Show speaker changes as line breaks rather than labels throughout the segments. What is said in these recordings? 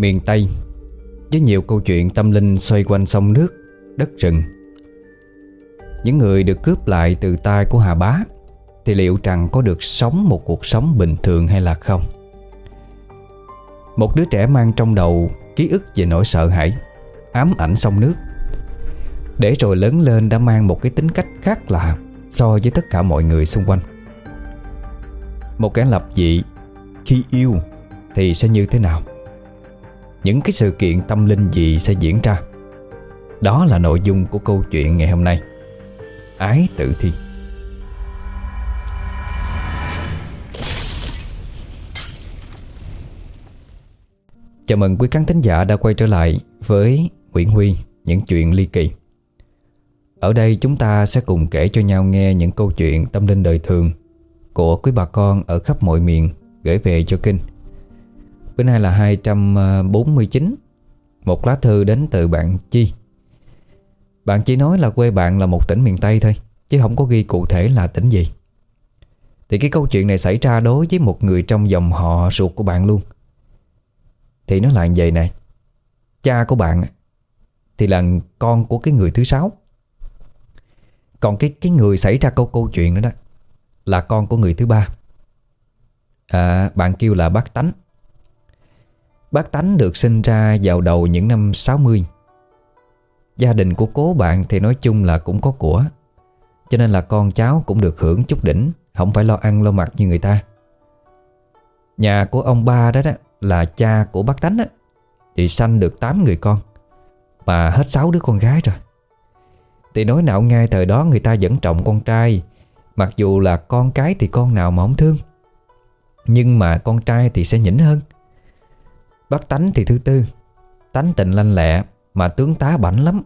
Miền Tây. Với nhiều câu chuyện tâm linh xoay quanh sông nước, Đất rừng. Những người được cướp lại từ tay của Hà Bá, Thì liệu rằng có được sống một cuộc sống bình thường hay là không? Một đứa trẻ mang trong đầu Ký ức về nỗi sợ hãi, Ám ảnh sông nước. Để rồi lớn lên đã mang một cái tính cách khác lạ So với tất cả mọi người xung quanh. Một kẻ lập dị, Khi yêu Thì sẽ như thế nào? Những cái sự kiện tâm linh gì sẽ diễn ra. Đó là nội dung của câu chuyện ngày hôm nay. Ái tự thi. Chào mừng quý khán thính giả đã quay trở lại với Nguyễn Huy, Những chuyện ly kỳ. Ở đây chúng ta sẽ cùng kể cho nhau nghe những câu chuyện tâm linh đời thường Của quý bà con ở khắp mọi miền gửi về cho kinh. Bữa nay là 249 Một lá thư đến từ bạn Chi. Bạn chỉ nói là quê bạn là một tỉnh miền Tây thôi Chứ không có ghi cụ thể là tỉnh gì. Thì cái câu chuyện này xảy ra đối với một người trong dòng họ ruột của bạn luôn. Thì nó là như vậy này Cha của bạn Thì là con của cái người thứ sáu. Còn cái cái người xảy ra câu câu chuyện đó đó Là con của người thứ ba. À, Bạn kêu là bác Tánh. Bác Tánh được sinh ra vào đầu những năm 60 Gia đình của cố bạn thì nói chung là cũng có của. Cho nên là con cháu cũng được hưởng chút đỉnh, Không phải lo ăn lo mặc như người ta. Nhà của ông ba đó đó Là cha của bác Tánh á, Thì sanh được 8 người con, Mà hết 6 đứa con gái rồi. Thì nói nào ngay thời đó người ta vẫn trọng con trai, Mặc dù là con cái thì con nào mà không thương, Nhưng mà con trai thì sẽ nhỉnh hơn. Bác Tánh thì thứ tư. Tánh tình lanh lẹ, Mà tướng tá bảnh lắm.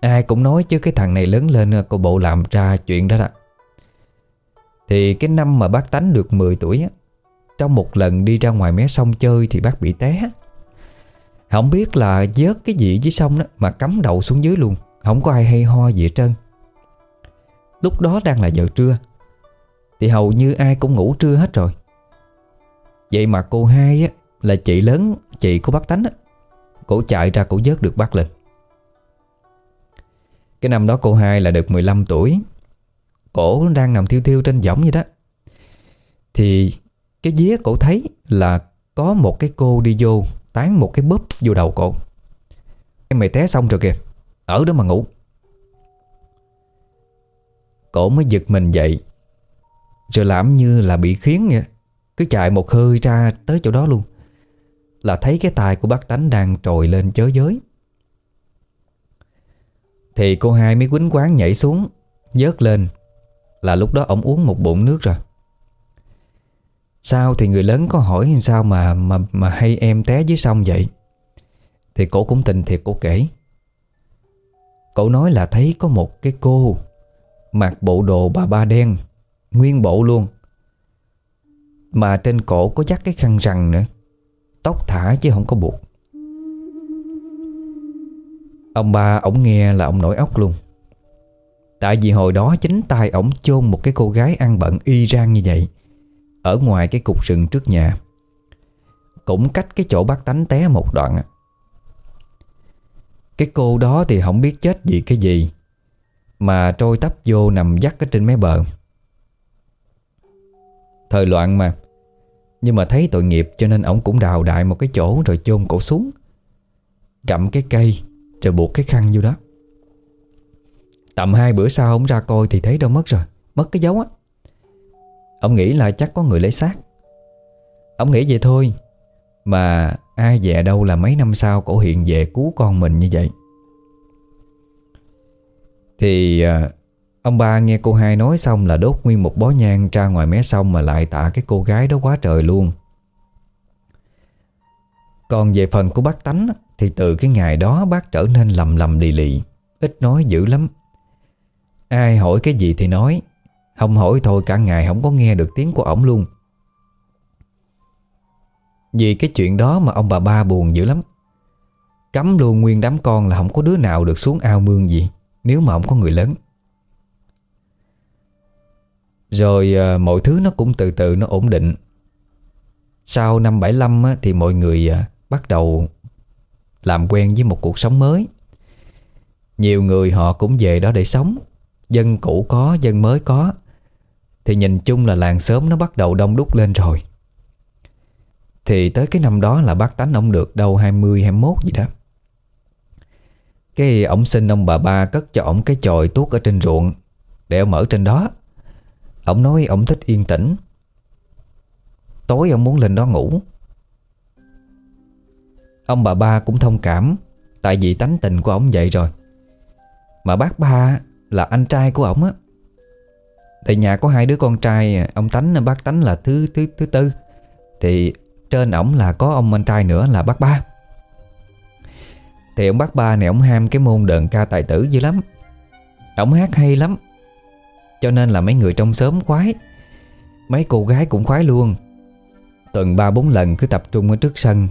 Ai cũng nói chứ cái thằng này lớn lên, Cô bộ làm ra chuyện đó đó. Thì cái năm mà bác Tánh được 10 tuổi Trong một lần đi ra ngoài mé sông chơi Thì bác bị té. Không biết là vớt cái gì dưới sông đó, Mà cắm đầu xuống dưới luôn. Không có ai hay ho gì hết trơn. Lúc đó đang là giờ trưa, Thì hầu như ai cũng ngủ trưa hết rồi. Vậy mà cô hai á là chị lớn, Chị của bác Tánh á. Cổ chạy ra cổ vớt được bác lên. Cái năm đó cô hai là được 15 tuổi. Cổ đang nằm thiêu thiêu trên võng vậy đó. Thì cái vía cổ thấy là Có một cái cô đi vô, Tán một cái bóp vô đầu cổ. Em mày té xong rồi kìa, Ở đó mà ngủ. Cổ mới giật mình dậy, Rồi làm như là bị khiến vậy. Cứ chạy một hơi ra tới chỗ đó luôn là thấy cái tài của bác tánh đang trồi lên chớ giới. Thì cô hai mới quýnh quán nhảy xuống Dớt lên, Là lúc đó ổng uống một bụng nước rồi. Sao thì người lớn có hỏi sao mà mà mà hay em té dưới sông vậy? Thì cổ cũng tình thiệt cổ kể. Cổ nói là thấy có một cái cô Mặc bộ đồ bà ba đen, Nguyên bộ luôn. Mà trên cổ có dắt cái khăn rằn nữa. Tóc thả chứ không có buộc. Ông ba ổng nghe là ông nổi ốc luôn. Tại vì hồi đó chính tay ổng chôn một cái cô gái ăn bận y rang như vậy, Ở ngoài cái cục rừng trước nhà. Cũng cách cái chỗ bác tánh té một đoạn Cái cô đó thì không biết chết vì cái gì, Mà trôi tấp vô nằm dắt ở trên mé bờ. Thời loạn mà nhưng mà thấy tội nghiệp cho nên ổng cũng đào đại một cái chỗ rồi chôn cổ xuống. Cầm cái cây rồi buộc cái khăn vô đó. Tầm hai bữa sau ổng ra coi thì thấy đâu mất rồi, Mất cái dấu á. Ông nghĩ là chắc có người lấy xác. Ông nghĩ vậy thôi, Mà ai về đâu là mấy năm sau cổ hiện về cứu con mình như vậy. Thì à, Ông ba nghe cô hai nói xong là đốt nguyên một bó nhang ra ngoài mé sông mà lại tạ cái cô gái đó quá trời luôn. Còn về phần của bác Tánh thì từ cái ngày đó bác trở nên lầm lầm lì lì, ít nói dữ lắm. Ai hỏi cái gì thì nói, không hỏi thôi cả ngày không có nghe được tiếng của ổng luôn. Vì cái chuyện đó mà ông bà ba buồn dữ lắm. Cấm luôn nguyên đám con là không có đứa nào được xuống ao mương gì nếu mà không có người lớn. Rồi à, mọi thứ nó cũng từ từ nó ổn định. Sau năm 75 á, thì mọi người à, Bắt đầu Làm quen với một cuộc sống mới. Nhiều người họ cũng về đó để sống. Dân cũ có, dân mới có. Thì nhìn chung là làng sớm nó bắt đầu đông đúc lên rồi. Thì tới cái năm đó là bác tánh ông được đâu 20, 21 gì đó. Cái ông xin ông bà ba cất cho ông cái chòi tuốt ở trên ruộng Để ông ở trên đó. Ông nói ông thích yên tĩnh. Tối ông muốn lên đó ngủ. Ông bà ba cũng thông cảm, Tại vì tánh tình của ông vậy rồi. Mà bác ba là anh trai của ông á. Tại nhà có hai đứa con trai, Ông Tánh, bác Tánh là thứ thứ thứ tư. Thì trên ổng là có ông anh trai nữa là bác ba. Thì ông bác ba này, ông ham cái môn đờn ca tài tử dữ lắm. Ông hát hay lắm. Cho nên là mấy người trong xóm khoái. Mấy cô gái cũng khoái luôn. Tuần ba bốn lần cứ tập trung ở trước sân,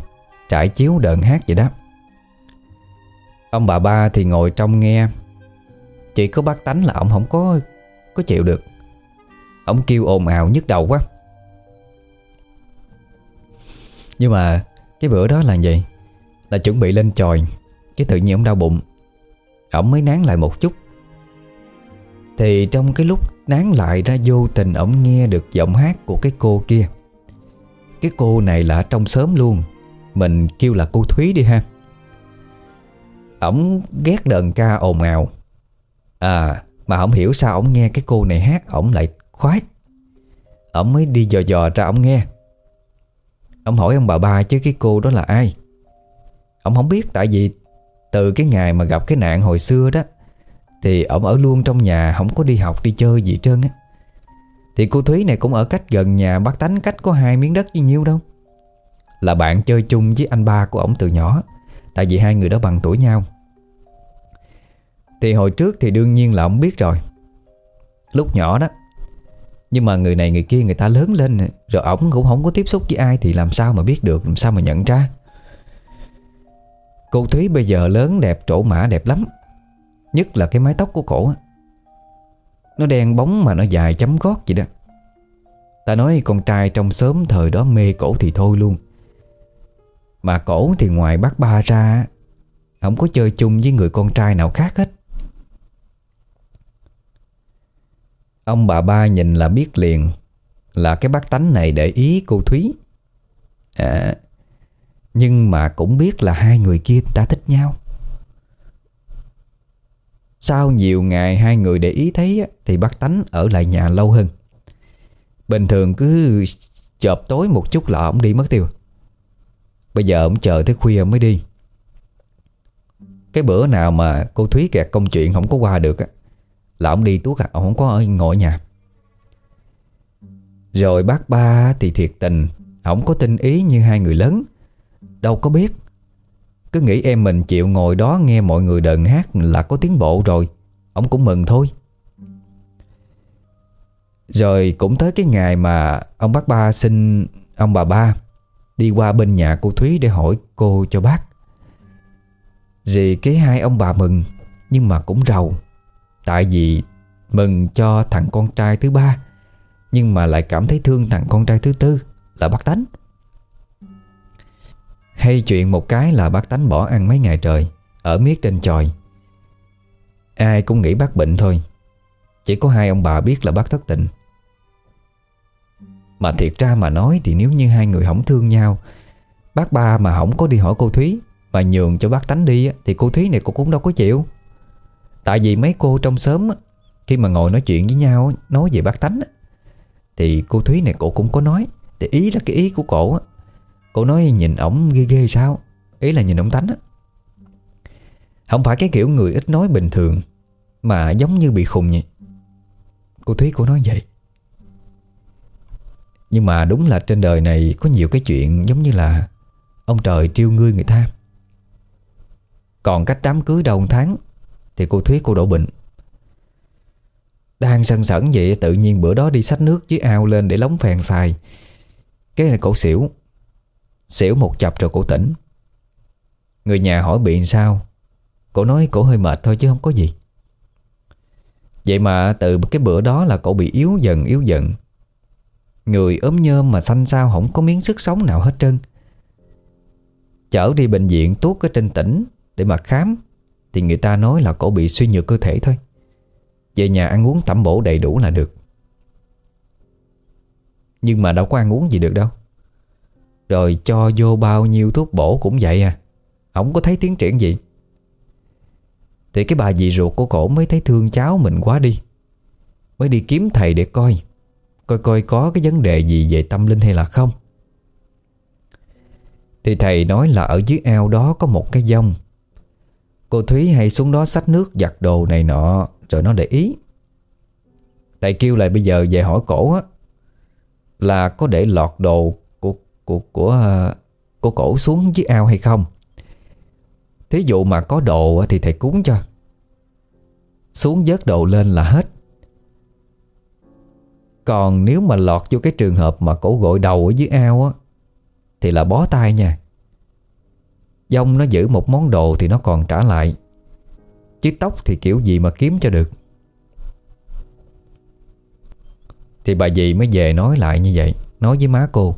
Trải chiếu đợn hát vậy đó. Ông bà ba thì ngồi trong nghe. Chỉ có bác tánh là ông không có Có chịu được. Ông kêu ồn ào nhức đầu quá. Nhưng mà Cái bữa đó là gì? Là chuẩn bị lên tròi Cái tự nhiên ông đau bụng. Ông mới nán lại một chút. Thì trong cái lúc nán lại ra vô tình ổng nghe được giọng hát của cái cô kia. Cái cô này là trong sớm luôn. Mình kêu là cô Thúy đi ha. Ổng ghét đờn ca ồn ào. À mà không hiểu sao ổng nghe cái cô này hát, Ổng lại khoái. Ổng mới đi dò dò ra ổng nghe. Ông hỏi ông bà ba chứ cái cô đó là ai? Ông không biết, tại vì Từ cái ngày mà gặp cái nạn hồi xưa đó thì ổng ở luôn trong nhà, Không có đi học, đi chơi gì trơn á. Thì cô Thúy này cũng ở cách gần nhà Bác Tánh, cách có hai miếng đất gì nhiêu đâu. Là bạn chơi chung với anh ba của ổng từ nhỏ, Tại vì hai người đó bằng tuổi nhau. Thì hồi trước thì đương nhiên là ổng biết rồi. Lúc nhỏ đó, Nhưng mà người này người kia người ta lớn lên, Rồi ổng cũng không có tiếp xúc với ai Thì làm sao mà biết được, Làm sao mà nhận ra. Cô Thúy bây giờ lớn, đẹp, trổ mã, đẹp lắm. Nhất là cái mái tóc của cổ Nó đen bóng mà nó dài chấm gót vậy đó. Ta nói con trai trong sớm thời đó mê cổ thì thôi luôn. Mà cổ thì ngoài bác ba ra Không có chơi chung với người con trai nào khác hết. Ông bà ba nhìn là biết liền Là cái bác tánh này để ý cô Thúy. À, Nhưng mà cũng biết là hai người kia ta thích nhau. Sau nhiều ngày hai người để ý thấy Thì bác tánh ở lại nhà lâu hơn. Bình thường cứ chợp tối một chút là ổng đi mất tiêu. Bây giờ ổng chờ tới khuya mới đi. Cái bữa nào mà cô Thúy kẹt công chuyện không có qua được á, là ổng đi tuốt à ổng không có ở ngồi nhà. Rồi bác ba thì thiệt tình, ổng có tinh ý như hai người lớn. Đâu có biết cứ nghĩ em mình chịu ngồi đó Nghe mọi người đờn hát là có tiến bộ rồi. Ông cũng mừng thôi. Rồi cũng tới cái ngày mà Ông bác ba xin Ông bà ba Đi qua bên nhà cô Thúy để hỏi cô cho bác. Vì cái hai ông bà mừng, Nhưng mà cũng rầu. Tại vì mừng cho thằng con trai thứ ba, Nhưng mà lại cảm thấy thương thằng con trai thứ tư Là bác Tánh. Hay chuyện một cái là bác Tánh bỏ ăn mấy ngày trời, Ở miết trên tròi Ai cũng nghĩ bác bệnh thôi, Chỉ có hai ông bà biết là bác thất tình. Mà thiệt ra mà nói Thì nếu như hai người không thương nhau, Bác ba mà không có đi hỏi cô Thúy Mà nhường cho bác Tánh đi Thì cô Thúy này cô cũng đâu có chịu. Tại vì mấy cô trong xóm Khi mà ngồi nói chuyện với nhau Nói về bác Tánh Thì cô Thúy này cô cũng có nói, Thì ý là cái ý của cổ Cô nói nhìn ổng ghê ghê sao? Ý là nhìn ổng Tánh á. Không phải cái kiểu người ít nói bình thường, Mà giống như bị khùng vậy Cô Thúy, cô nói vậy. Nhưng mà đúng là trên đời này Có nhiều cái chuyện giống như là Ông trời triêu ngươi người ta. Còn cách đám cưới đầu tháng thì cô Thúy, cô đổ bệnh. Đang sân sẩn vậy, Tự nhiên bữa đó đi xách nước dưới ao lên Để lóng phèn xài. Cái này cổ xỉu. Xỉu một chập rồi cổ tỉnh. Người nhà hỏi bị sao? Cổ nói cổ hơi mệt thôi chứ không có gì. Vậy mà từ cái bữa đó là cổ bị yếu dần yếu dần. Người ốm nhơm mà xanh sao không có miếng sức sống nào hết trơn. Chở đi bệnh viện tuốt ở trên tỉnh Để mà khám, Thì người ta nói là cổ bị suy nhược cơ thể thôi. Về nhà ăn uống tẩm bổ đầy đủ là được. Nhưng mà đâu có ăn uống gì được đâu. Rồi cho vô bao nhiêu thuốc bổ cũng vậy à. Ông có thấy tiến triển gì. Thì cái bà dì ruột của cổ mới thấy thương cháu mình quá đi. Mới đi kiếm thầy để coi. Coi coi có cái vấn đề gì về tâm linh hay là không. Thì thầy nói là ở dưới ao đó có một cái dông Cô Thúy hay xuống đó xách nước, giặt đồ này nọ, Rồi nó để ý. Thầy kêu lại bây giờ về hỏi cổ á, Là có để lọt đồ của của ờ, của cổ xuống dưới ao hay không? Thí dụ mà có đồ thì thầy cúng cho. Xuống vớt đồ lên là hết. Còn nếu mà lọt vô cái trường hợp mà cổ gội đầu ở dưới ao á, Thì là bó tay nha. Dông nó giữ một món đồ thì nó còn trả lại. Chứ tóc thì kiểu gì mà kiếm cho được. Thì bà dì mới về nói lại như vậy, Nói với má cô.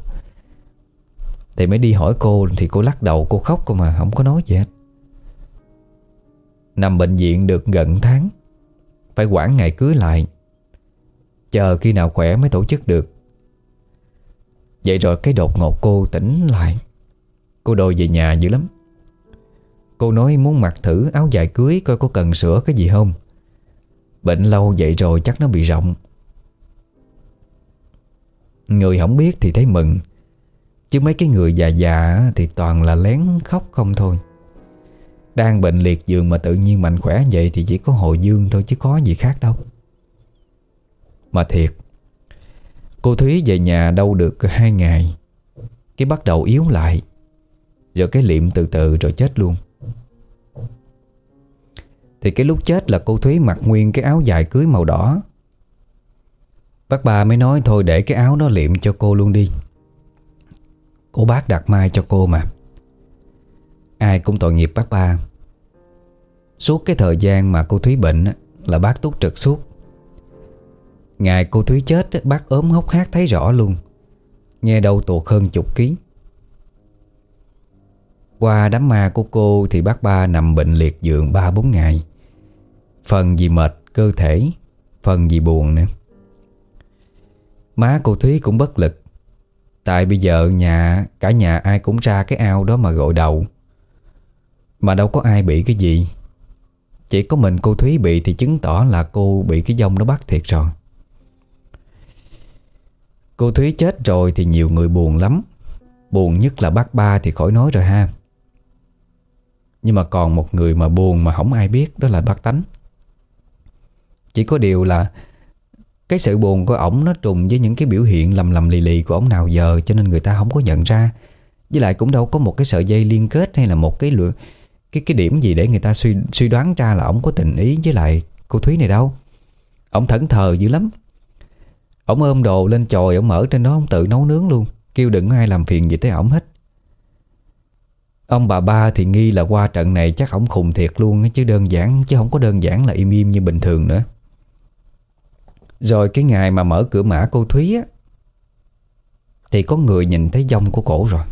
Thì mới đi hỏi cô, Thì cô lắc đầu, cô khóc cô mà, Không có nói gì hết. Nằm bệnh viện được gần tháng, Phải quản ngày cưới lại. Chờ khi nào khỏe mới tổ chức được. Vậy rồi cái đột ngột cô tỉnh lại. Cô đòi về nhà dữ lắm. Cô nói muốn mặc thử áo dài cưới, Coi có cần sửa cái gì không. Bệnh lâu vậy rồi chắc nó bị rộng. Người không biết thì thấy mừng. Chứ mấy cái người già già Thì toàn là lén khóc không thôi. Đang bệnh liệt giường mà tự nhiên mạnh khỏe vậy Thì chỉ có hồi dương thôi chứ có gì khác đâu. Mà thiệt, Cô Thúy về nhà đâu được hai ngày. Cái bắt đầu yếu lại, Rồi cái liệm từ từ rồi chết luôn. Thì cái lúc chết là cô Thúy mặc nguyên cái áo dài cưới màu đỏ. Bác ba mới nói thôi để cái áo đó liệm cho cô luôn đi. Cô bác đặt mai cho cô mà. Ai cũng tội nghiệp bác ba. Suốt cái thời gian mà cô Thúy bệnh Là bác túc trực suốt. Ngày cô Thúy chết Bác ốm hốc hác thấy rõ luôn. Nghe đâu tuột hơn chục ký. Qua đám ma của cô Thì bác ba nằm bệnh liệt giường 3-4 ngày. Phần vì mệt cơ thể, Phần vì buồn nữa. Má cô Thúy cũng bất lực. Tại bây giờ nhà, Cả nhà ai cũng ra cái ao đó mà gội đầu. Mà đâu có ai bị cái gì. Chỉ có mình cô Thúy bị Thì chứng tỏ là cô bị cái dông nó bắt thiệt rồi. Cô Thúy chết rồi thì nhiều người buồn lắm. Buồn nhất là bác ba thì khỏi nói rồi ha. Nhưng mà còn một người mà buồn mà không ai biết, Đó là bác Tánh. Chỉ có điều là cái sự buồn của ổng nó trùng với những cái biểu hiện lầm lầm lì lì của ổng nào giờ, Cho nên người ta không có nhận ra. Với lại cũng đâu có một cái sợi dây liên kết Hay là một cái cái cái điểm gì để người ta suy suy đoán ra là ổng có tình ý với lại cô Thúy này đâu. Ổng thẫn thờ dữ lắm. Ổng ôm đồ lên chòi, ổng mở trên đó ông tự nấu nướng luôn, Kêu đừng ai làm phiền gì tới ổng hết. Ông bà ba thì nghi là qua trận này chắc ổng khùng thiệt luôn Chứ đơn giản, Chứ không có đơn giản là im im như bình thường nữa. Rồi cái ngày mà mở cửa mã cô Thúy á, Thì có người nhìn thấy dông của cổ rồi.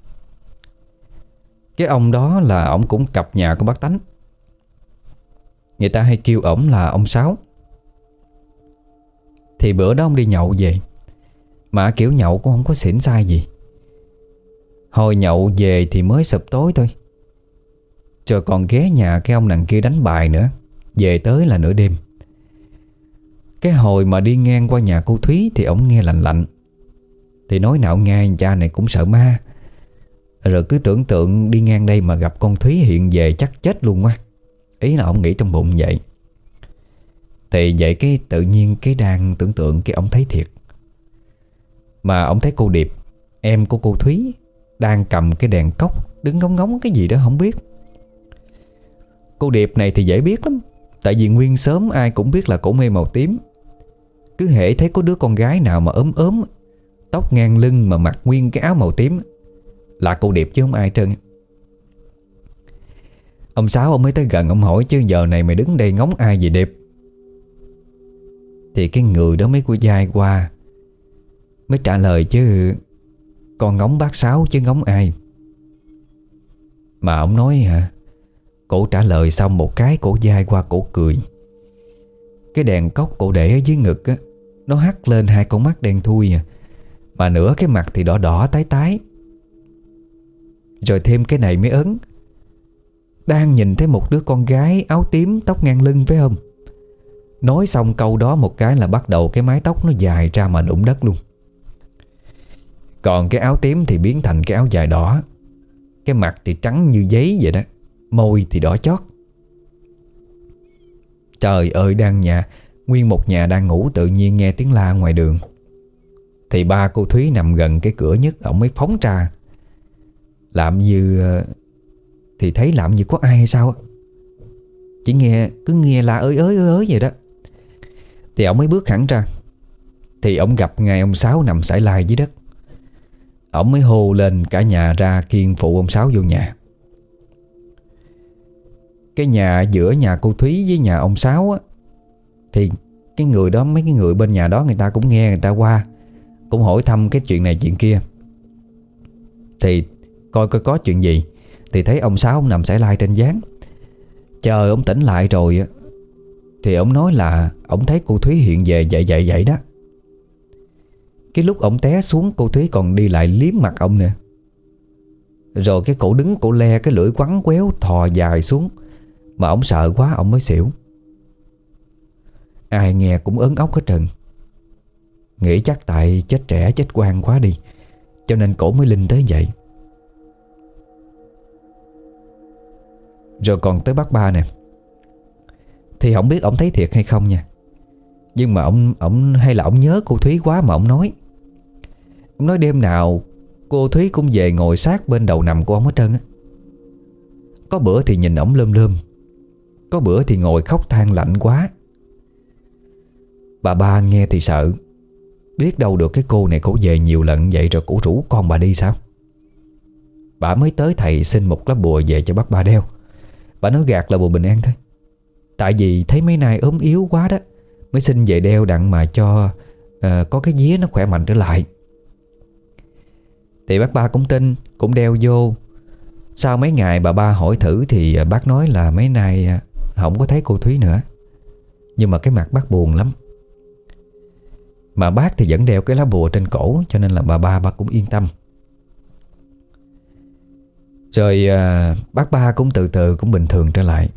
Cái ông đó là ổng cũng cặp nhà của bác Tánh. Người ta hay kêu ổng là ông Sáu. Thì bữa đó ông đi nhậu về, Mà kiểu nhậu cũng không có xỉn sai gì. Hồi nhậu về thì mới sập tối thôi. Rồi còn ghé nhà cái ông đằng kia đánh bài nữa, Về tới là nửa đêm. Cái hồi mà đi ngang qua nhà cô Thúy Thì ổng nghe lạnh lạnh. Thì nói nào nghe cha này cũng sợ ma. Rồi cứ tưởng tượng đi ngang đây mà gặp con Thúy hiện về chắc chết luôn quá. Ý là ổng nghĩ trong bụng vậy. Thì vậy cái tự nhiên cái đang tưởng tượng cái ổng thấy thiệt. Mà ổng thấy cô Điệp, Em của cô Thúy, Đang cầm cái đèn cốc, Đứng ngóng ngóng cái gì đó không biết. Cô Điệp này thì dễ biết lắm, Tại vì nguyên sớm ai cũng biết là cổ mê màu tím. Cứ hệ thấy có đứa con gái nào mà ốm ốm, Tóc ngang lưng mà mặc nguyên cái áo màu tím, Là cô Điệp chứ không ai trơn. Ông Sáu ông mới tới gần, ông hỏi chứ giờ này mày đứng đây ngóng ai vậy Điệp? Thì cái người đó mới của dai qua, Mới trả lời chứ, Con ngóng bác Sáu chứ ngóng ai? Mà ông nói hả, Cổ trả lời xong một cái, cổ dai qua, cổ cười. Cái đèn cốc cổ để ở dưới ngực á nó hắt lên hai con mắt đen thui à. Mà nửa cái mặt thì đỏ đỏ tái tái. Rồi thêm cái này mới ấn. Đang nhìn thấy một đứa con gái áo tím tóc ngang lưng phải không? Nói xong câu đó một cái là bắt đầu cái mái tóc nó dài ra mà đụng đất luôn. Còn cái áo tím thì biến thành cái áo dài đỏ. Cái mặt thì trắng như giấy vậy đó. Môi thì đỏ chót. Trời ơi đang nhà Nguyên một nhà đang ngủ tự nhiên nghe tiếng la ngoài đường. Thì ba cô Thúy nằm gần cái cửa nhất, Ông mới phóng ra. Làm như, Thì thấy làm như có ai hay sao Chỉ nghe, Cứ nghe la ơi ơi ơi ơi vậy đó. Thì ông mới bước hẳn ra. Thì ông gặp ngay ông Sáu nằm sải lai dưới đất. Ông mới hô lên cả nhà ra kiên phụ ông Sáu vô nhà. Cái nhà giữa nhà cô Thúy với nhà ông Sáu á thì cái người đó, Mấy cái người bên nhà đó, người ta cũng nghe, người ta qua, Cũng hỏi thăm cái chuyện này, chuyện kia. Thì coi coi có chuyện gì. Thì thấy ông Sáu, ông nằm sải lai trên gián. Chờ ông tỉnh lại rồi Thì ông nói là Ông thấy cô Thúy hiện về vậy vậy vậy đó. Cái lúc ông té xuống, Cô Thúy còn đi lại liếm mặt ông nè Rồi cái cổ đứng, cổ le, Cái lưỡi quắn quéo thò dài xuống. Mà ông sợ quá, ông mới xỉu. Ai nghe cũng ớn ốc hết trần. Nghĩ chắc tại chết trẻ, chết quan quá đi, Cho nên cổ mới linh tới vậy. Rồi còn tới bác ba nè. Thì không biết ông thấy thiệt hay không nha. Nhưng mà ông ông, hay là ông nhớ cô Thúy quá mà ông nói. Ông nói đêm nào Cô Thúy cũng về ngồi sát bên đầu nằm của ông hết trơn á. Có bữa thì nhìn ổng lơm lơm, có bữa thì ngồi khóc than lạnh quá. Bà ba nghe thì sợ. Biết đâu được cái cô này cổ về nhiều lần vậy rồi cổ rủ con bà đi sao? Bà mới tới thầy xin một lá bùa về cho bác ba đeo. Bà nói gạt là bùa bình an thôi. Tại vì thấy mấy nay ốm yếu quá đó Mới xin về đeo đặng mà cho uh, Có cái vía nó khỏe mạnh trở lại. Thì bác ba cũng tin Cũng đeo vô. Sau mấy ngày bà ba hỏi thử Thì ờ, bác nói là mấy nay ờ, không có thấy cô Thúy nữa. Nhưng mà cái mặt bác buồn lắm. Mà bác thì vẫn đeo cái lá bùa trên cổ Cho nên là bà ba bác cũng yên tâm. Rồi à, bác ba cũng từ từ cũng bình thường trở lại.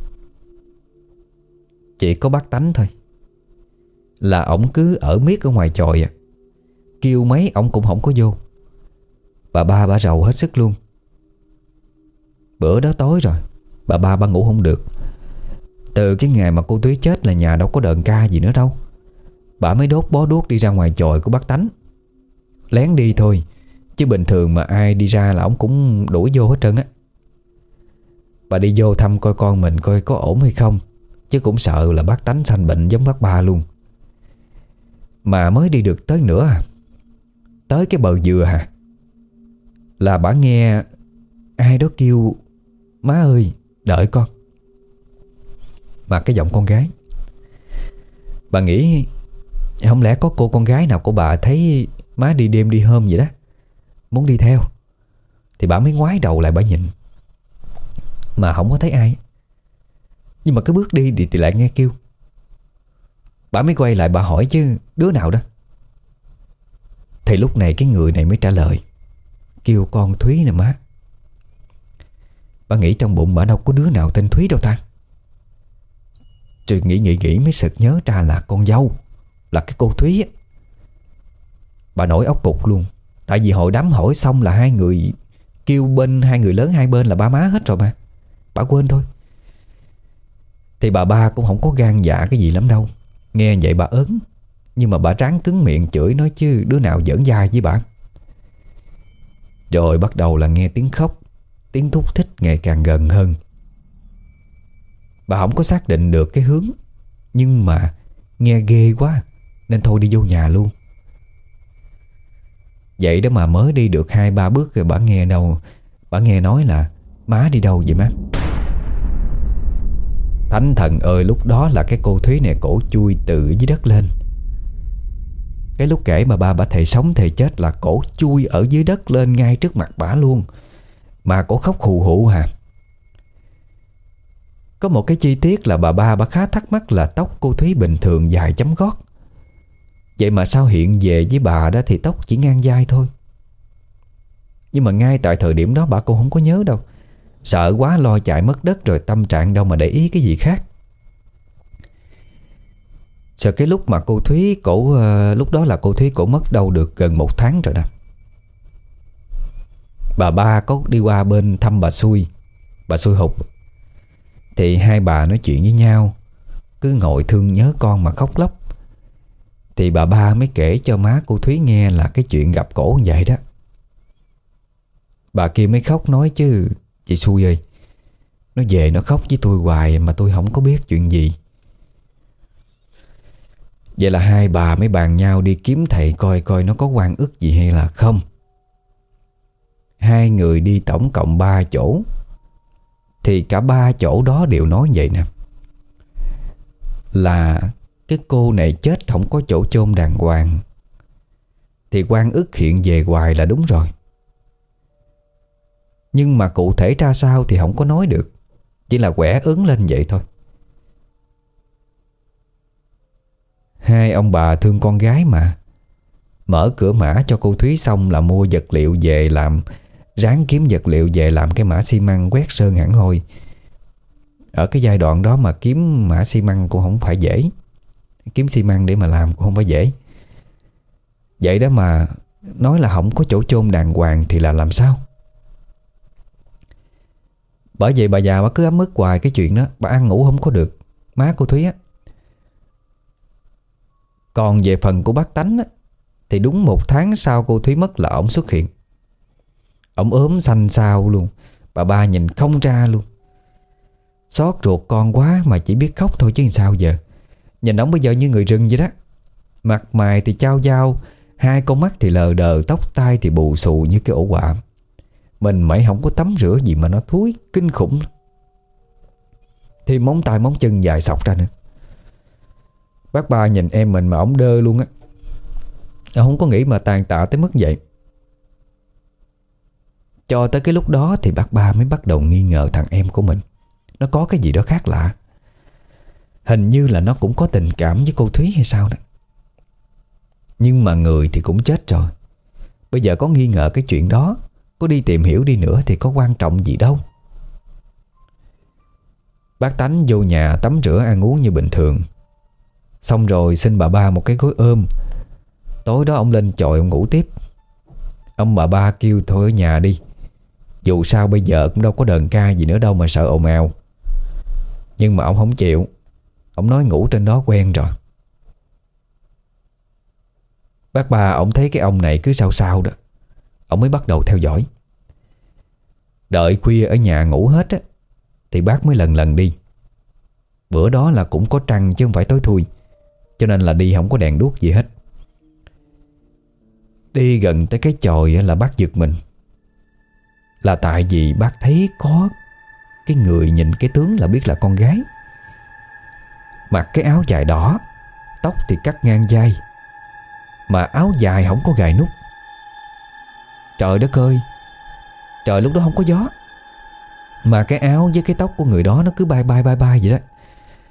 Chỉ có bác tánh thôi. Là ổng cứ ở miết ở ngoài chòi à. Kêu mấy ổng cũng không có vô. Bà ba bà rầu hết sức luôn. Bữa đó tối rồi Bà ba bà ngủ không được. Từ cái ngày mà cô Túy chết là nhà đâu có đờn ca gì nữa đâu. Bà mới đốt bó đuốc đi ra ngoài chòi của bác Tánh. Lén đi thôi, Chứ bình thường mà ai đi ra là ông cũng đuổi vô hết trơn á. Bà đi vô thăm coi con mình coi có ổn hay không, Chứ cũng sợ là bác tánh sanh bệnh giống bác ba luôn. Mà mới đi được tới nữa à? Tới cái bờ dừa hả? Là bà nghe Ai đó kêu, Má ơi, đợi con. Mà cái giọng con gái. Bà nghĩ Dạ, không lẽ có cô con gái nào của bà thấy Má đi đêm đi hôm vậy đó? Muốn đi theo. Thì bà mới ngoái đầu lại bà nhìn. Mà không có thấy ai. Nhưng mà cứ bước đi thì, thì lại nghe kêu. Bà mới quay lại bà hỏi chứ Đứa nào đó? Thì lúc này cái người này mới trả lời. Kêu con Thúy nè má. Bà nghĩ trong bụng bà đâu có đứa nào tên Thúy đâu ta. Rồi nghĩ nghĩ nghĩ mới sực nhớ ra là con dâu. Là cái cô Thúy á. Bà nổi ốc cục luôn. Tại vì hội đám hỏi xong là hai người Kêu bên, hai người lớn hai bên là ba má hết rồi mà Bà quên thôi. Thì bà ba cũng không có gan dạ cái gì lắm đâu. Nghe vậy bà ớn. Nhưng mà bà ráng cứng miệng chửi nói chứ Đứa nào giỡn dai với bà. Rồi bắt đầu là nghe tiếng khóc. Tiếng thúc thích ngày càng gần hơn. Bà không có xác định được cái hướng. Nhưng mà nghe ghê quá. Nên thôi đi vô nhà luôn. Vậy đó mà mới đi được hai, ba bước rồi bà nghe đâu, Bà nghe nói là Má đi đâu vậy má? Thánh thần ơi, lúc đó là cái cô Thúy này cổ chui từ dưới đất lên. Cái lúc kể mà ba bà thầy sống thầy chết là cổ chui ở dưới đất lên ngay trước mặt bà luôn. Mà cổ khóc hù hụ hà. Có một cái chi tiết là bà ba bà khá thắc mắc là tóc cô Thúy bình thường dài chấm gót. Vậy mà sao hiện về với bà đó thì tóc chỉ ngang vai thôi? Nhưng mà ngay tại thời điểm đó bà cũng không có nhớ đâu. Sợ quá lo chạy mất đất rồi tâm trạng đâu mà để ý cái gì khác. Sợ cái lúc mà cô Thúy cổ uh, Lúc đó là cô Thúy cổ mất đâu được gần một tháng rồi nè. Bà ba có đi qua bên thăm bà xui Bà xui hụt Thì hai bà nói chuyện với nhau. Cứ ngồi thương nhớ con mà khóc lóc. Thì bà ba mới kể cho má cô Thúy nghe là cái chuyện gặp cổ như vậy đó. Bà kia mới khóc nói chứ, Chị xui ơi, Nó về nó khóc với tôi hoài mà tôi không có biết chuyện gì. Vậy là hai bà mới bàn nhau đi kiếm thầy coi coi nó có quan ức gì hay là không. Hai người đi tổng cộng ba chỗ. Thì cả ba chỗ đó đều nói vậy nè. Là cái cô này chết không có chỗ chôn đàng hoàng. Thì quan ức hiện về hoài là đúng rồi. Nhưng mà cụ thể ra sao thì không có nói được. Chỉ là quẻ ứng lên vậy thôi. Hai ông bà thương con gái mà. Mở cửa mã cho cô Thúy xong là mua vật liệu về làm, Ráng kiếm vật liệu về làm cái mã xi măng quét sơn hẳn hôi. Ở cái giai đoạn đó mà kiếm mã xi măng cũng không phải dễ. Kiếm xi măng để mà làm cũng không phải dễ. Vậy đó mà Nói là không có chỗ chôn đàng hoàng Thì là làm sao? Bởi vậy bà già bà cứ ấm ức hoài cái chuyện đó Bà ăn ngủ không có được. Má cô Thúy á. Còn về phần của bác Tánh á, Thì đúng một tháng sau cô Thúy mất là ổng xuất hiện. Ông ốm xanh xao luôn Bà ba nhìn không ra luôn. Xót ruột con quá mà chỉ biết khóc thôi chứ sao giờ. Nhìn ông bây giờ như người rừng vậy đó. Mặt mày thì trao dao Hai con mắt thì lờ đờ Tóc tai thì bù xù như cái ổ quả, Mình mày không có tắm rửa gì mà nó thúi Kinh khủng Thì móng tay móng chân dài sọc ra nữa. Bác ba nhìn em mình mà ổng đơ luôn á. Ông không có nghĩ mà tàn tạ tới mức vậy. Cho tới cái lúc đó thì bác ba mới bắt đầu nghi ngờ thằng em của mình. Nó có cái gì đó khác lạ. Hình như là nó cũng có tình cảm với cô Thúy hay sao đó. Nhưng mà người thì cũng chết rồi. Bây giờ có nghi ngờ cái chuyện đó, Có đi tìm hiểu đi nữa thì có quan trọng gì đâu. Bác Tánh vô nhà tắm rửa ăn uống như bình thường. Xong rồi xin bà ba một cái gối ôm. Tối đó ông lên chòi ông ngủ tiếp. Ông bà ba kêu thôi ở nhà đi. Dù sao bây giờ cũng đâu có đờn ca gì nữa đâu mà sợ ồn ào. Nhưng mà ông không chịu. Ông nói ngủ trên đó quen rồi. Bác ba, ông thấy cái ông này cứ sao sao đó. Ông mới bắt đầu theo dõi. Đợi khuya ở nhà ngủ hết á, Thì bác mới lần lần đi. Bữa đó là cũng có trăng chứ không phải tối thui, Cho nên là đi không có đèn đuốc gì hết. Đi gần tới cái chòi là bác giật mình. Là tại vì bác thấy có Cái người nhìn cái tướng là biết là con gái. Mặc cái áo dài đỏ Tóc thì cắt ngang vai. Mà áo dài không có gài nút. Trời đất ơi, Trời lúc đó không có gió. Mà cái áo với cái tóc của người đó Nó cứ bay bay bay bay vậy đó.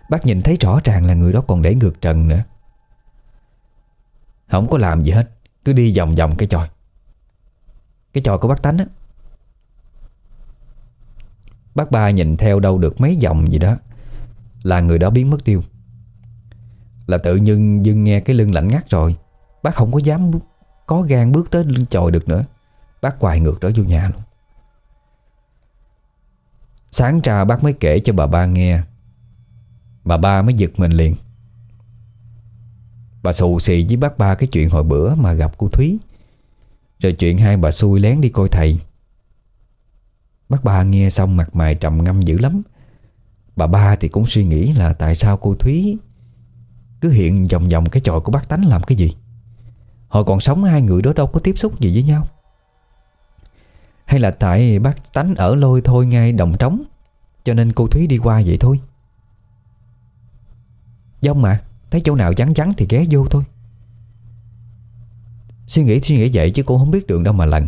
Bác nhìn thấy rõ ràng là người đó còn để ngược trần nữa. Không có làm gì hết, Cứ đi vòng vòng cái tròi Cái tròi của bác Tánh á. Bác ba nhìn theo đâu được mấy vòng gì đó, Là người đó biến mất tiêu. Là tự nhiên dưng nghe cái lưng lạnh ngắt rồi. Bác không có dám Có gan bước tới lưng chồi được nữa. Bác quài ngược trở vô nhà luôn. Sáng trà bác mới kể cho bà ba nghe. Bà ba mới giật mình liền. Bà xù xì với bác ba cái chuyện hồi bữa mà gặp cô Thúy. Rồi chuyện hai bà xui lén đi coi thầy. Bác ba nghe xong mặt mày trầm ngâm dữ lắm. Bà ba thì cũng suy nghĩ là Tại sao cô Thúy cứ hiện vòng vòng cái chòi của bác Tánh làm cái gì? Họ còn sống hai người đó đâu có tiếp xúc gì với nhau. Hay là tại bác Tánh ở lôi thôi ngay đồng trống, Cho nên cô Thúy đi qua vậy thôi? Dông mà, Thấy chỗ nào vắng vắng thì ghé vô thôi. Suy nghĩ suy nghĩ vậy chứ cô không biết đường đâu mà lần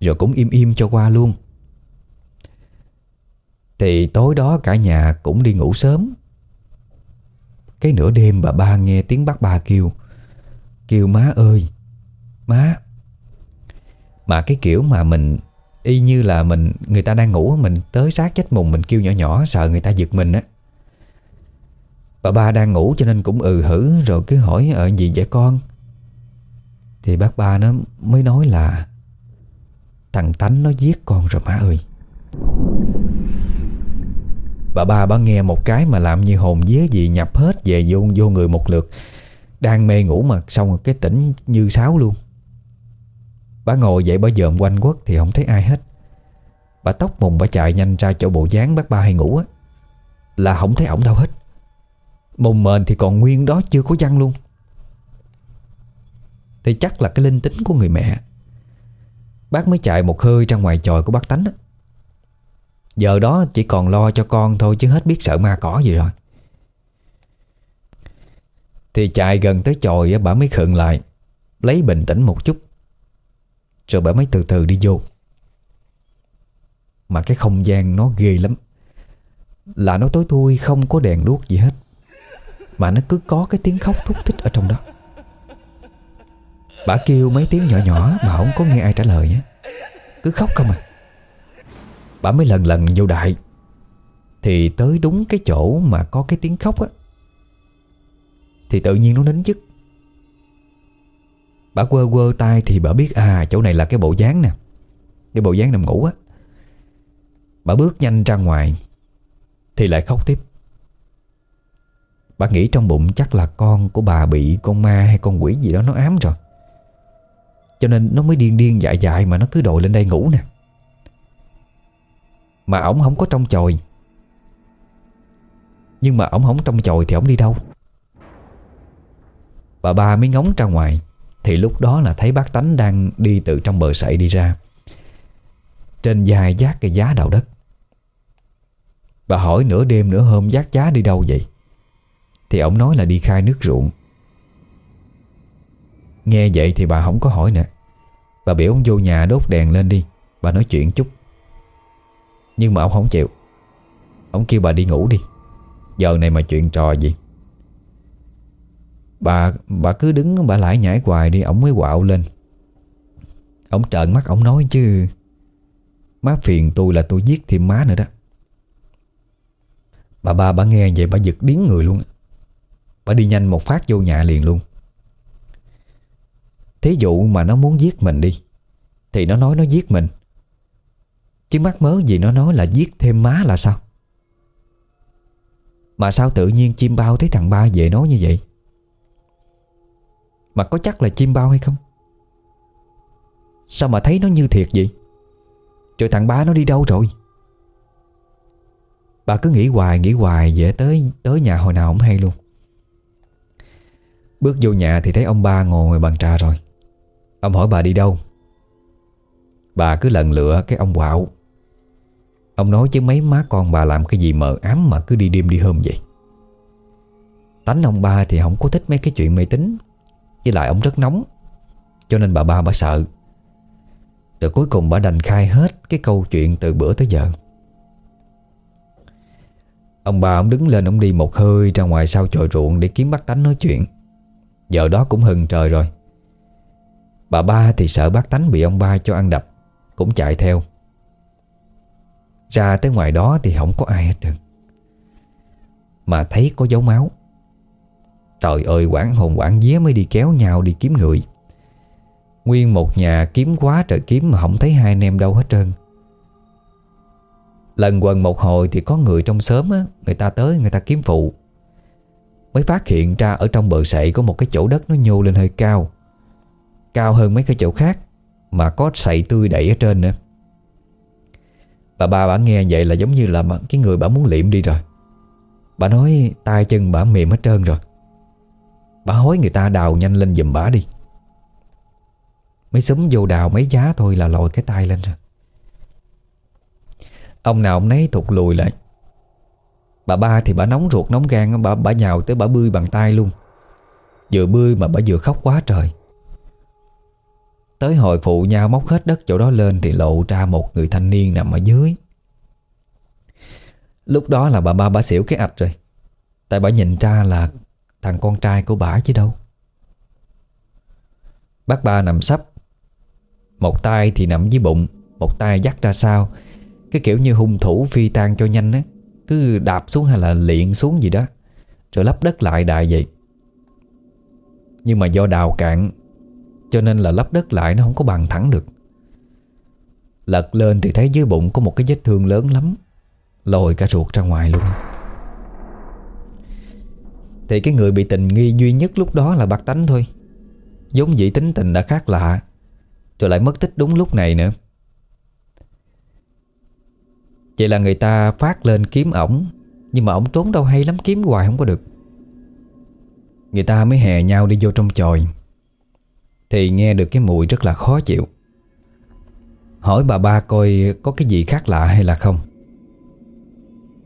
Rồi cũng im im cho qua luôn. Thì tối đó cả nhà cũng đi ngủ sớm. Cái nửa đêm bà ba nghe tiếng bác ba kêu. Kêu, má ơi, Má. Mà cái kiểu mà mình, Y như là mình, người ta đang ngủ, Mình tới sát chết mùng, mình kêu nhỏ nhỏ, Sợ người ta giật mình á. Bà ba đang ngủ cho nên cũng ừ hử, Rồi cứ hỏi ở gì vậy con? Thì bác ba nó mới nói là, Thằng Tánh nó giết con rồi, má ơi. Bà ba bà nghe một cái mà làm như hồn vía gì nhập hết về vô, vô người một lượt. Đang mê ngủ mà xong cái tỉnh như sáo luôn. Bà ngồi dậy bà dợm quanh quất thì không thấy ai hết. Bà tóc mùng bà chạy nhanh ra chỗ bộ dáng bác ba hay ngủ á. Là không thấy ổng đâu hết. Mùng mền thì còn nguyên đó chưa có văn luôn. Thì chắc là cái linh tính của người mẹ. Bác mới chạy một hơi ra ngoài chòi của bác Tánh á. Giờ đó chỉ còn lo cho con thôi chứ hết biết sợ ma cỏ gì rồi. Thì chạy gần tới chòi bà mới khựng lại, Lấy bình tĩnh một chút. Rồi bà mới từ từ đi vô. Mà cái không gian nó ghê lắm. Là nó tối thui, không có đèn đuốc gì hết. Mà nó cứ có cái tiếng khóc thúc thích ở trong đó. Bà kêu mấy tiếng nhỏ nhỏ Mà không có nghe ai trả lời nhé Cứ khóc không à. Bà mới lần lần vô đại Thì tới đúng cái chỗ mà có cái tiếng khóc á, Thì tự nhiên nó nín chức. Bà quơ quơ tay thì bà biết À chỗ này là cái bộ dáng nè, Cái bộ dáng nằm ngủ á. Bà bước nhanh ra ngoài, Thì lại khóc tiếp. Bà nghĩ trong bụng chắc là con của bà bị con ma hay con quỷ gì đó nó ám rồi. Cho nên nó mới điên điên dại dại mà nó cứ đòi lên đây ngủ nè mà ổng không có trong chòi. Nhưng mà ổng không trong chòi thì ổng đi đâu? Bà ba mới ngóng ra ngoài. Thì lúc đó là thấy bác tánh đang đi từ trong bờ sậy đi ra. Trên dài giác cái giá đào đất. Bà hỏi nửa đêm nửa hôm giác giá đi đâu vậy? Thì ổng nói là đi khai nước ruộng. Nghe vậy thì bà không có hỏi nữa. Bà biểu ông vô nhà đốt đèn lên đi. Bà nói chuyện chút nhưng mà ông không chịu. Ông kêu bà đi ngủ đi. Giờ này mà chuyện trò gì? Bà bà cứ đứng, bà lại nhảy hoài đi, Ông mới quạo lên. Ông trợn mắt, ông nói chứ, Má phiền tôi là tôi giết thêm má nữa đó. Bà ba bà nghe vậy bà giật điếng người luôn Bà đi nhanh một phát vô nhà liền luôn. Thí dụ mà nó muốn giết mình đi, Thì nó nói nó giết mình. Chứ mắc mớ gì nó nói là giết thêm má là sao? Mà sao tự nhiên chim bao thấy thằng ba về nói như vậy? Mà có chắc là chim bao hay không? Sao mà thấy nó như thiệt vậy? Rồi thằng ba nó đi đâu rồi? Bà cứ nghĩ hoài nghĩ hoài Về tới tới nhà hồi nào không hay luôn. Bước vô nhà thì thấy ông ba ngồi ngoài bàn trà rồi. Ông hỏi bà đi đâu? Bà cứ lần lựa cái ông quạo. Ông nói chứ mấy má con bà làm cái gì mờ ám mà cứ đi đêm đi hôm vậy? Tánh ông ba thì không có thích mấy cái chuyện mê tín. Với lại ông rất nóng. Cho nên bà ba bà sợ. Rồi cuối cùng bà đành khai hết cái câu chuyện từ bữa tới giờ. Ông bà ông đứng lên ông đi một hơi ra ngoài sau chòi ruộng để kiếm bác tánh nói chuyện. Giờ đó cũng hừng trời rồi. Bà ba thì sợ bác tánh bị ông ba cho ăn đập, Cũng chạy theo ra tới ngoài đó thì không có ai hết trơn Mà thấy có dấu máu. Trời ơi, quảng hồn quảng vía mới đi kéo nhau đi kiếm người. Nguyên một nhà kiếm quá trời kiếm mà không thấy hai anh em đâu hết trơn. Lần quần một hồi thì có người trong xóm á, Người ta tới, người ta kiếm phụ. Mới phát hiện ra ở trong bờ sậy có một cái chỗ đất nó nhô lên hơi cao. Cao hơn mấy cái chỗ khác, Mà có sậy tươi đẩy ở trên nữa. Bà ba bà nghe vậy là giống như là cái người bà muốn liệm đi rồi. Bà nói tay chân bà mềm hết trơn rồi. Bà hối người ta đào nhanh lên giùm bà đi. Mấy súng vô đào mấy giá thôi là lòi cái tay lên rồi. Ông nào ông nấy thụt lùi lại. Bà ba thì bà nóng ruột nóng gan Bà, bà nhào tới bà bươi bằng tay luôn. Vừa bươi mà bà vừa khóc quá trời. Tới hồi phụ nhau móc hết đất chỗ đó lên Thì lộ ra một người thanh niên nằm ở dưới. Lúc đó là bà ba, bà xỉu cái ạch rồi. Tại bà nhìn ra là Thằng con trai của bà chứ đâu. Bác ba nằm sấp. Một tay thì nằm dưới bụng, Một tay dắt ra sau. Cái kiểu như hung thủ phi tan cho nhanh á. Cứ đạp xuống hay là liện xuống gì đó, Rồi lấp đất lại đại vậy. Nhưng mà do đào cạn cho nên là lấp đất lại nó không có bằng thẳng được. Lật lên thì thấy dưới bụng có một cái vết thương lớn lắm. Lồi cả ruột ra ngoài luôn. Thì cái người bị tình nghi duy nhất lúc đó là bác tánh thôi. Giống dĩ tính tình đã khác lạ, Rồi lại mất tích đúng lúc này nữa. Vậy là người ta phát lên kiếm ổng, Nhưng mà ổng trốn đâu hay lắm kiếm hoài không có được. Người ta mới hè nhau đi vô trong chòi. Thì nghe được cái mùi rất là khó chịu. Hỏi bà ba coi có cái gì khác lạ hay là không.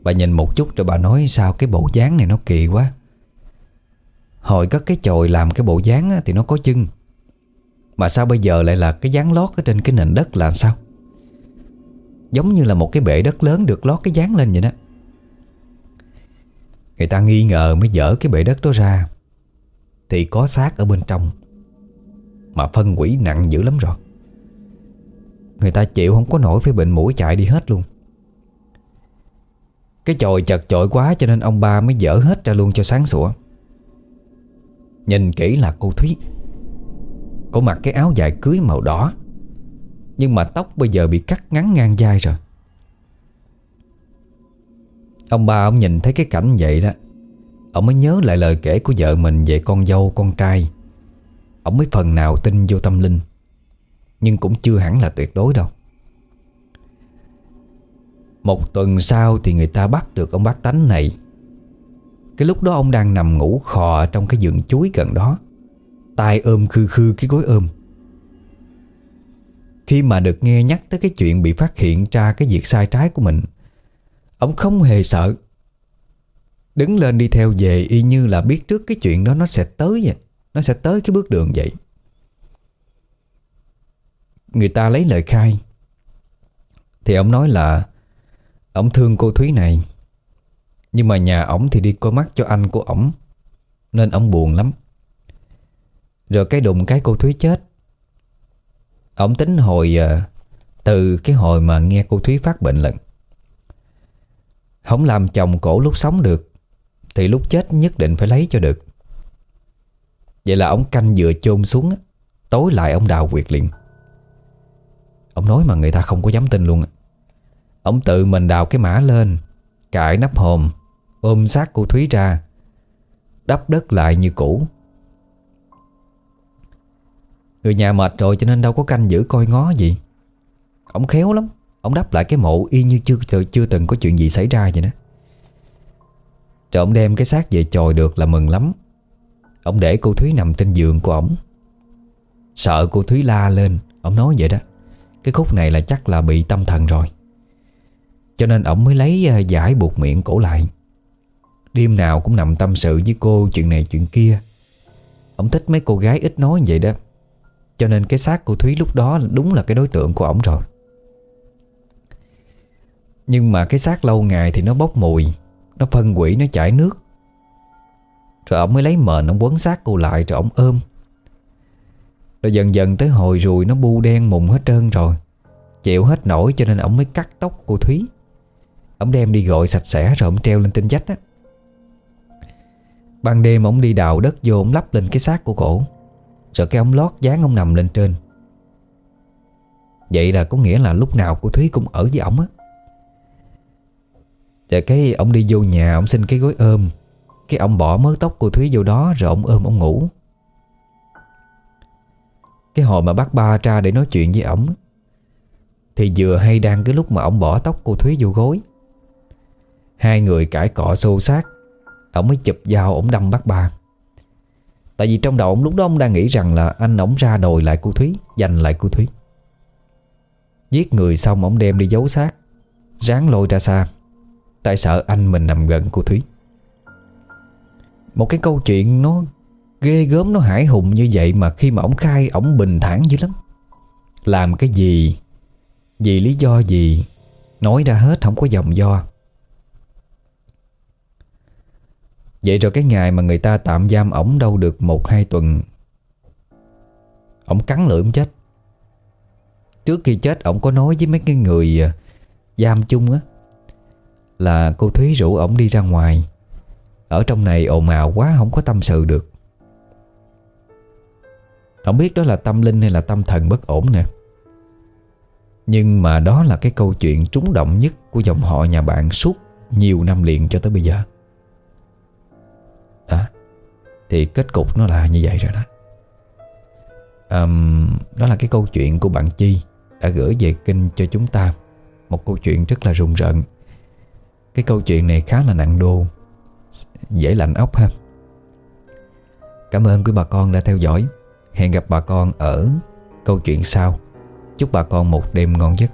Bà nhìn một chút rồi bà nói sao cái bộ dáng này nó kỳ quá. Hồi có cái chồi làm cái bộ dáng thì nó có chân. Mà sao bây giờ lại là cái dáng lót ở trên cái nền đất là sao? Giống như là một cái bể đất lớn được lót cái dáng lên vậy đó. Người ta nghi ngờ mới dỡ cái bể đất đó ra. Thì có xác ở bên trong. Mà phân quỷ nặng dữ lắm rồi. Người ta chịu không có nổi với bệnh mũi chạy đi hết luôn. Cái chồi chật chội quá cho nên ông ba mới dỡ hết ra luôn cho sáng sủa. Nhìn kỹ là cô Thúy. Cô mặc cái áo dài cưới màu đỏ, Nhưng mà tóc bây giờ bị cắt ngắn ngang vai rồi. Ông ba ông nhìn thấy cái cảnh vậy đó, Ông mới nhớ lại lời kể của vợ mình về con dâu, con trai. Ông mới phần nào tin vô tâm linh. Nhưng cũng chưa hẳn là tuyệt đối đâu. Một tuần sau thì người ta bắt được ông bác tánh này. Cái lúc đó ông đang nằm ngủ khò Trong cái giường chuối gần đó. Tay ôm khư khư cái gối ôm. Khi mà được nghe nhắc tới cái chuyện bị phát hiện ra cái việc sai trái của mình, Ông không hề sợ. Đứng lên đi theo về y như là biết trước cái chuyện đó nó sẽ tới vậy. Nó sẽ tới cái bước đường vậy. Người ta lấy lời khai. Thì ông nói là Ông thương cô Thúy này nhưng mà nhà ổng thì đi coi mắt cho anh của ổng Nên ổng buồn lắm. Rồi cái đụng cái cô Thúy chết. Ổng tính hồi ờ, Từ cái hồi mà nghe cô Thúy phát bệnh lần, Không làm chồng cổ lúc sống được Thì lúc chết nhất định phải lấy cho được. Vậy là ông canh vừa chôn xuống Tối lại ông đào quyệt liền. Ông nói mà người ta không có dám tin luôn Ông tự mình đào cái mã lên Cải nắp hòm Ôm xác cô Thúy ra Đắp đất lại như cũ. Người nhà mệt rồi cho nên đâu có canh giữ coi ngó gì. Ông khéo lắm Ông đắp lại cái mộ y như chưa, chưa từng có chuyện gì xảy ra vậy đó. Rồi ông đem cái xác về chòi được là mừng lắm. Ông để cô Thúy nằm trên giường của ổng, Sợ cô Thúy la lên Ông nói vậy đó. Cái khúc này là chắc là bị tâm thần rồi. Cho nên ổng mới lấy ờ, giải buộc miệng cổ lại. Đêm nào cũng nằm tâm sự với cô chuyện này chuyện kia. Ông thích mấy cô gái ít nói vậy đó. Cho nên cái xác cô Thúy lúc đó đúng là cái đối tượng của ổng rồi. Nhưng mà cái xác lâu ngày thì nó bốc mùi Nó phân quỷ nó chảy nước. Rồi ổng mới lấy mền, ông quấn xác cô lại rồi ổng ôm. Rồi dần dần tới hồi rồi nó bu đen mùng hết trơn rồi. Chịu hết nổi cho nên ổng mới cắt tóc cô Thúy. Ông đem đi gội sạch sẽ rồi ông treo lên trên vách á. Ban đêm ông đi đào đất vô, ông lắp lên cái xác của cổ. Rồi cái ông lót dán ông nằm lên trên. Vậy là có nghĩa là lúc nào cô Thúy cũng ở với ổng á. Rồi cái ông đi vô nhà, Ông xin cái gối ôm. Cái ông bỏ mớ tóc cô Thúy vô đó Rồi ông ôm ông ngủ. Cái hồi mà bác ba ra để nói chuyện với ổng, Thì vừa hay đang cái lúc mà ông bỏ tóc cô Thúy vô gối. Hai người cãi cọ xô xát Ông mới chụp dao ổng đâm bác ba. Tại vì trong đầu ông lúc đó ông đang nghĩ rằng là anh ổng ra đồi lại cô Thúy, Giành lại cô Thúy. Giết người xong ổng đem đi giấu xác, Ráng lôi ra xa, Tại sợ anh mình nằm gần cô Thúy. Một cái câu chuyện nó ghê gớm, nó hải hùng như vậy Mà khi mà ổng khai, ổng bình thản dữ lắm. Làm cái gì? Vì lý do gì? Nói ra hết, không có dòng do. Vậy rồi cái ngày mà người ta tạm giam ổng đâu được một, hai tuần, Ổng cắn lưỡi ổng chết. Trước khi chết, ổng có nói với mấy cái người à, Giam chung á, Là cô Thúy rủ ổng đi ra ngoài. Ở trong này ồn ào quá không có tâm sự được. Không biết đó là tâm linh hay là tâm thần bất ổn nè. Nhưng mà đó là cái câu chuyện trúng động nhất Của dòng họ nhà bạn suốt nhiều năm liền cho tới bây giờ. Đó Thì kết cục nó là như vậy rồi đó. Um, Đó là cái câu chuyện của bạn Chi Đã gửi về kinh cho chúng ta. Một câu chuyện rất là rùng rợn. Cái câu chuyện này khá là nặng đô. Dễ lạnh ốc ha. Cảm ơn quý bà con đã theo dõi. Hẹn gặp bà con ở câu chuyện sau. Chúc bà con một đêm ngon giấc.